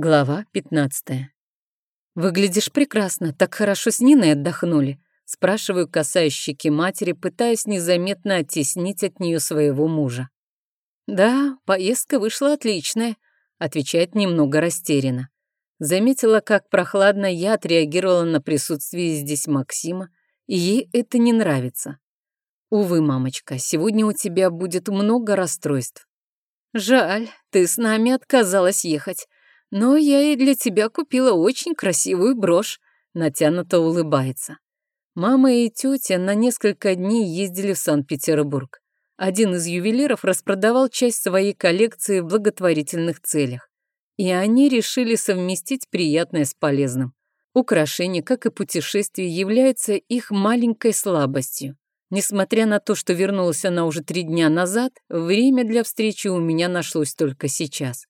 Глава 15. «Выглядишь прекрасно, так хорошо с Ниной отдохнули», спрашиваю, касаясь щеки матери, пытаясь незаметно оттеснить от нее своего мужа. «Да, поездка вышла отличная», отвечает немного растерянно. Заметила, как прохладно я отреагировала на присутствие здесь Максима, и ей это не нравится. «Увы, мамочка, сегодня у тебя будет много расстройств». «Жаль, ты с нами отказалась ехать», но я и для тебя купила очень красивую брошь», — натянуто улыбается. Мама и тетя на несколько дней ездили в Санкт-Петербург. Один из ювелиров распродавал часть своей коллекции в благотворительных целях. И они решили совместить приятное с полезным. Украшение, как и путешествие, является их маленькой слабостью. Несмотря на то, что вернулась она уже три дня назад, время для встречи у меня нашлось только сейчас.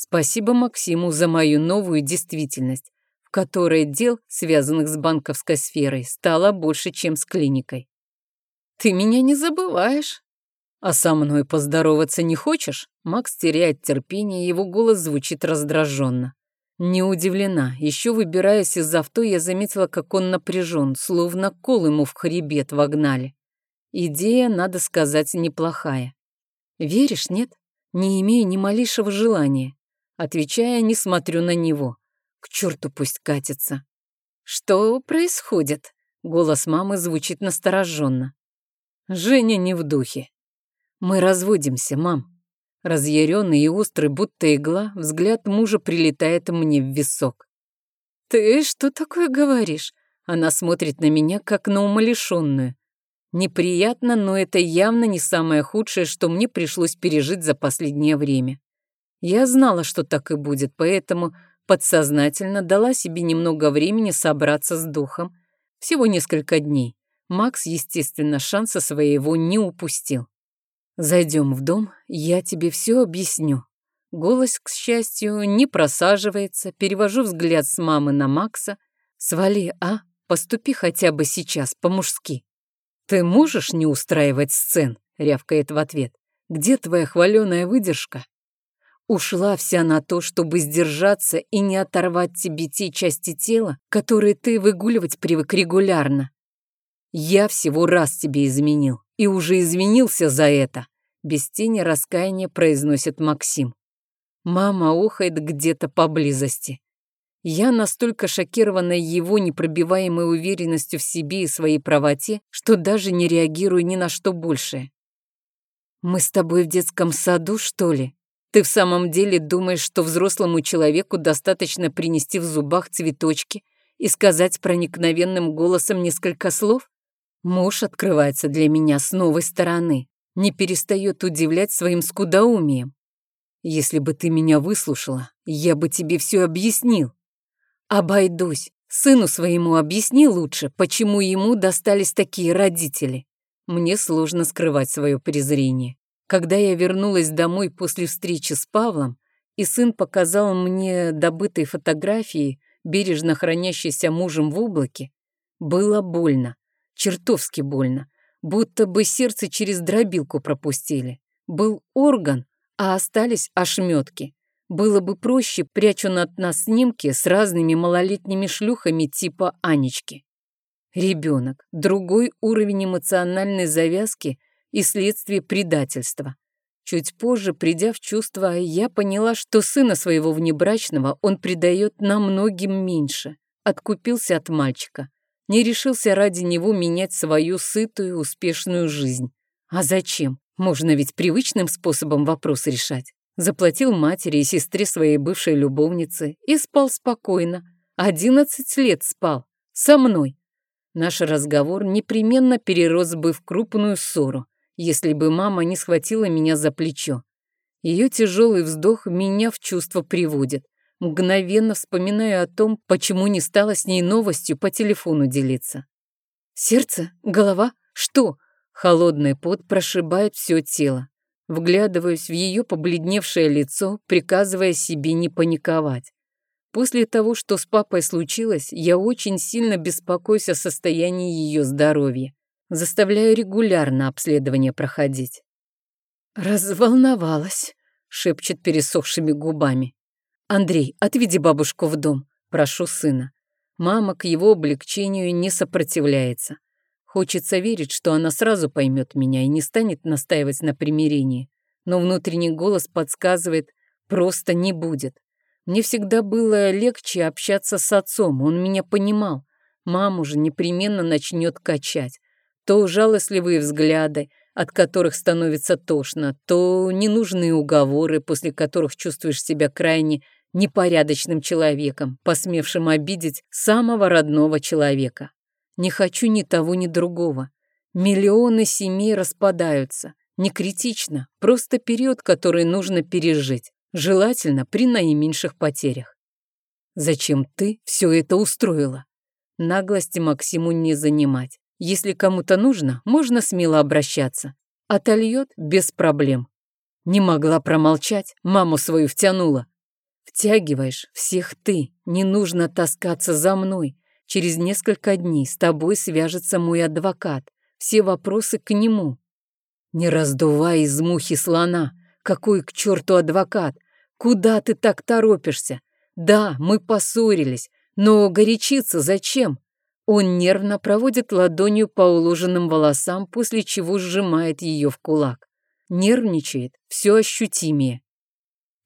Спасибо Максиму за мою новую действительность, в которой дел, связанных с банковской сферой, стало больше, чем с клиникой. «Ты меня не забываешь?» «А со мной поздороваться не хочешь?» Макс теряет терпение, его голос звучит раздраженно. Не удивлена. Еще выбираясь из авто, я заметила, как он напряжен, словно кол ему в хребет вогнали. Идея, надо сказать, неплохая. Веришь, нет? Не имею ни малейшего желания. Отвечая, не смотрю на него. К черту пусть катится. «Что происходит?» Голос мамы звучит настороженно. Женя не в духе. «Мы разводимся, мам». Разъяренный и острый, будто игла, взгляд мужа прилетает мне в висок. «Ты что такое говоришь?» Она смотрит на меня, как на умалишенную. Неприятно, но это явно не самое худшее, что мне пришлось пережить за последнее время. Я знала, что так и будет, поэтому подсознательно дала себе немного времени собраться с духом. Всего несколько дней. Макс, естественно, шанса своего не упустил. «Зайдем в дом, я тебе все объясню». Голос, к счастью, не просаживается, перевожу взгляд с мамы на Макса. «Свали, а? Поступи хотя бы сейчас, по-мужски». «Ты можешь не устраивать сцен?» — рявкает в ответ. «Где твоя хваленая выдержка?» Ушла вся на то, чтобы сдержаться и не оторвать тебе те части тела, которые ты выгуливать привык регулярно. Я всего раз тебе изменил, и уже извинился за это. Без тени раскаяния произносит Максим. Мама охает где-то поблизости. Я настолько шокирована его непробиваемой уверенностью в себе и своей правоте, что даже не реагирую ни на что большее. «Мы с тобой в детском саду, что ли?» Ты в самом деле думаешь, что взрослому человеку достаточно принести в зубах цветочки и сказать проникновенным голосом несколько слов? Муж открывается для меня с новой стороны, не перестает удивлять своим скудоумием. Если бы ты меня выслушала, я бы тебе все объяснил. Обойдусь. Сыну своему объясни лучше, почему ему достались такие родители. Мне сложно скрывать свое презрение. Когда я вернулась домой после встречи с Павлом, и сын показал мне добытые фотографии, бережно хранящиеся мужем в облаке, было больно, чертовски больно, будто бы сердце через дробилку пропустили. Был орган, а остались ошметки. Было бы проще, прячу от нас снимки с разными малолетними шлюхами типа Анечки. Ребенок, другой уровень эмоциональной завязки и следствие предательства. Чуть позже, придя в чувство, я поняла, что сына своего внебрачного он предает намногим меньше. Откупился от мальчика. Не решился ради него менять свою сытую, успешную жизнь. А зачем? Можно ведь привычным способом вопрос решать. Заплатил матери и сестре своей бывшей любовнице и спал спокойно. Одиннадцать лет спал. Со мной. Наш разговор непременно перерос бы в крупную ссору если бы мама не схватила меня за плечо. Ее тяжелый вздох меня в чувство приводит. Мгновенно вспоминаю о том, почему не стала с ней новостью по телефону делиться. Сердце? Голова? Что? Холодный пот прошибает все тело. Вглядываюсь в ее побледневшее лицо, приказывая себе не паниковать. После того, что с папой случилось, я очень сильно беспокоюсь о состоянии ее здоровья. Заставляю регулярно обследование проходить. «Разволновалась», — шепчет пересохшими губами. «Андрей, отведи бабушку в дом», — прошу сына. Мама к его облегчению не сопротивляется. Хочется верить, что она сразу поймет меня и не станет настаивать на примирении. Но внутренний голос подсказывает, просто не будет. Мне всегда было легче общаться с отцом, он меня понимал. Маму же непременно начнет качать. То жалостливые взгляды, от которых становится тошно, то ненужные уговоры, после которых чувствуешь себя крайне непорядочным человеком, посмевшим обидеть самого родного человека. Не хочу ни того, ни другого. Миллионы семей распадаются. Не критично, просто период, который нужно пережить, желательно при наименьших потерях. Зачем ты все это устроила? Наглости Максиму не занимать. Если кому-то нужно, можно смело обращаться. Отольет без проблем. Не могла промолчать, маму свою втянула. Втягиваешь всех ты, не нужно таскаться за мной. Через несколько дней с тобой свяжется мой адвокат. Все вопросы к нему. Не раздувай из мухи слона. Какой к черту адвокат? Куда ты так торопишься? Да, мы поссорились, но горячиться зачем? Он нервно проводит ладонью по уложенным волосам, после чего сжимает ее в кулак. Нервничает, все ощутимее.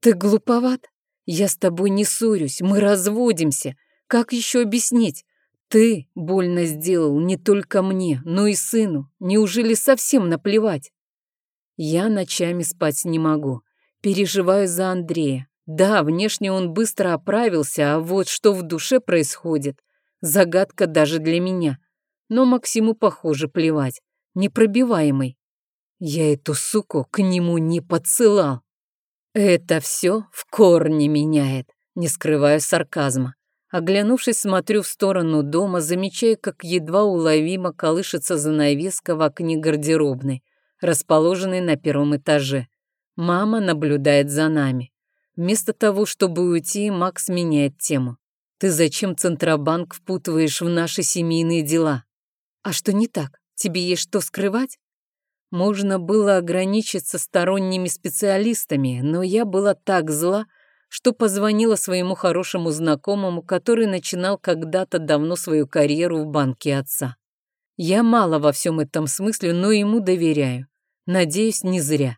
«Ты глуповат? Я с тобой не ссорюсь, мы разводимся. Как еще объяснить? Ты больно сделал не только мне, но и сыну. Неужели совсем наплевать?» Я ночами спать не могу. Переживаю за Андрея. Да, внешне он быстро оправился, а вот что в душе происходит – Загадка даже для меня. Но Максиму, похоже, плевать. Непробиваемый. Я эту суку к нему не подсылал. Это все в корне меняет, не скрываю сарказма. Оглянувшись, смотрю в сторону дома, замечая, как едва уловимо колышется занавеска в окне гардеробной, расположенной на первом этаже. Мама наблюдает за нами. Вместо того, чтобы уйти, Макс меняет тему. Ты зачем Центробанк впутываешь в наши семейные дела? А что не так? Тебе есть что скрывать? Можно было ограничиться сторонними специалистами, но я была так зла, что позвонила своему хорошему знакомому, который начинал когда-то давно свою карьеру в банке отца. Я мало во всем этом смысле, но ему доверяю. Надеюсь, не зря.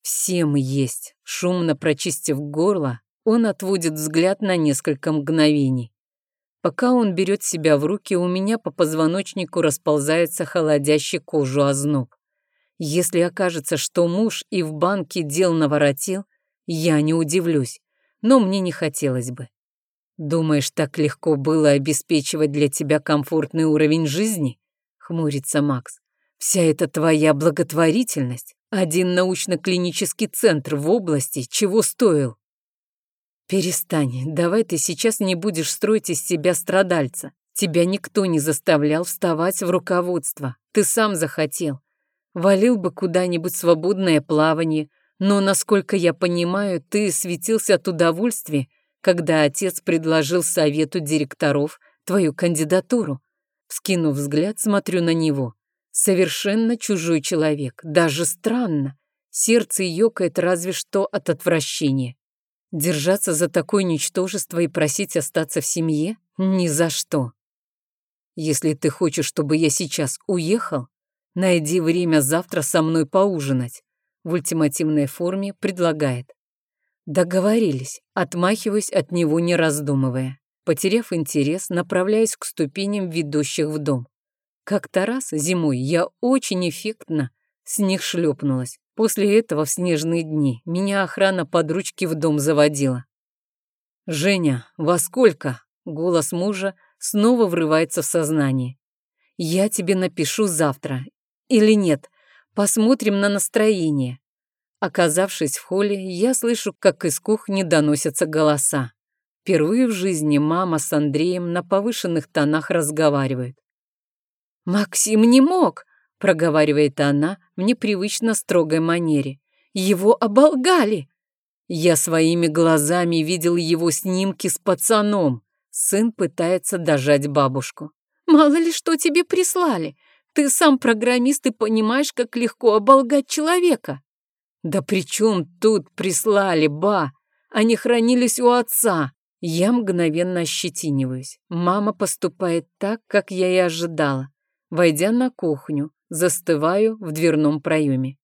Всем есть, шумно прочистив горло, он отводит взгляд на несколько мгновений. Пока он берет себя в руки, у меня по позвоночнику расползается холодящий кожу озноб. Если окажется, что муж и в банке дел наворотил, я не удивлюсь, но мне не хотелось бы. «Думаешь, так легко было обеспечивать для тебя комфортный уровень жизни?» — хмурится Макс. «Вся эта твоя благотворительность, один научно-клинический центр в области, чего стоил?» «Перестань, давай ты сейчас не будешь строить из себя страдальца. Тебя никто не заставлял вставать в руководство. Ты сам захотел. Валил бы куда-нибудь свободное плавание, но, насколько я понимаю, ты светился от удовольствия, когда отец предложил совету директоров твою кандидатуру. Вскинув взгляд, смотрю на него. Совершенно чужой человек, даже странно. Сердце ёкает разве что от отвращения. Держаться за такое ничтожество и просить остаться в семье? Ни за что. Если ты хочешь, чтобы я сейчас уехал, найди время завтра со мной поужинать. В ультимативной форме предлагает. Договорились, отмахиваясь от него, не раздумывая. Потеряв интерес, направляюсь к ступеням, ведущих в дом. Как-то раз зимой я очень эффектно с них шлепнулась. После этого в снежные дни меня охрана под ручки в дом заводила. «Женя, во сколько?» Голос мужа снова врывается в сознание. «Я тебе напишу завтра. Или нет. Посмотрим на настроение». Оказавшись в холле, я слышу, как из кухни доносятся голоса. Впервые в жизни мама с Андреем на повышенных тонах разговаривает. «Максим не мог!» Проговаривает она в непривычно строгой манере. Его оболгали. Я своими глазами видел его снимки с пацаном. Сын пытается дожать бабушку. Мало ли что тебе прислали. Ты сам программист и понимаешь, как легко оболгать человека. Да при чем тут прислали, ба? Они хранились у отца. Я мгновенно ощетиниваюсь. Мама поступает так, как я и ожидала. Войдя на кухню, застываю в дверном проеме.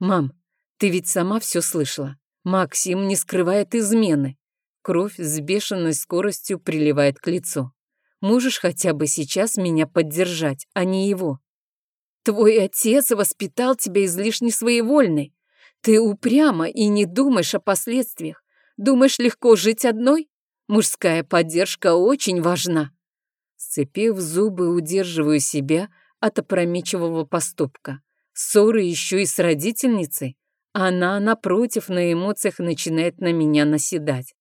«Мам, ты ведь сама все слышала. Максим не скрывает измены. Кровь с бешеной скоростью приливает к лицу. Можешь хотя бы сейчас меня поддержать, а не его. Твой отец воспитал тебя излишне своевольной. Ты упряма и не думаешь о последствиях. Думаешь, легко жить одной? Мужская поддержка очень важна. Сцепив зубы, удерживаю себя от опрометчивого поступка. Ссоры еще и с родительницей. Она, напротив, на эмоциях начинает на меня наседать.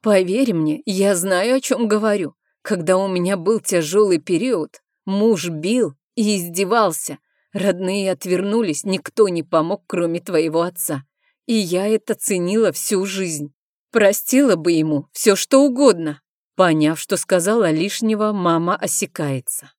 Поверь мне, я знаю, о чем говорю. Когда у меня был тяжелый период, муж бил и издевался. Родные отвернулись, никто не помог, кроме твоего отца. И я это ценила всю жизнь. Простила бы ему все, что угодно. Поняв, что сказала лишнего, мама осекается.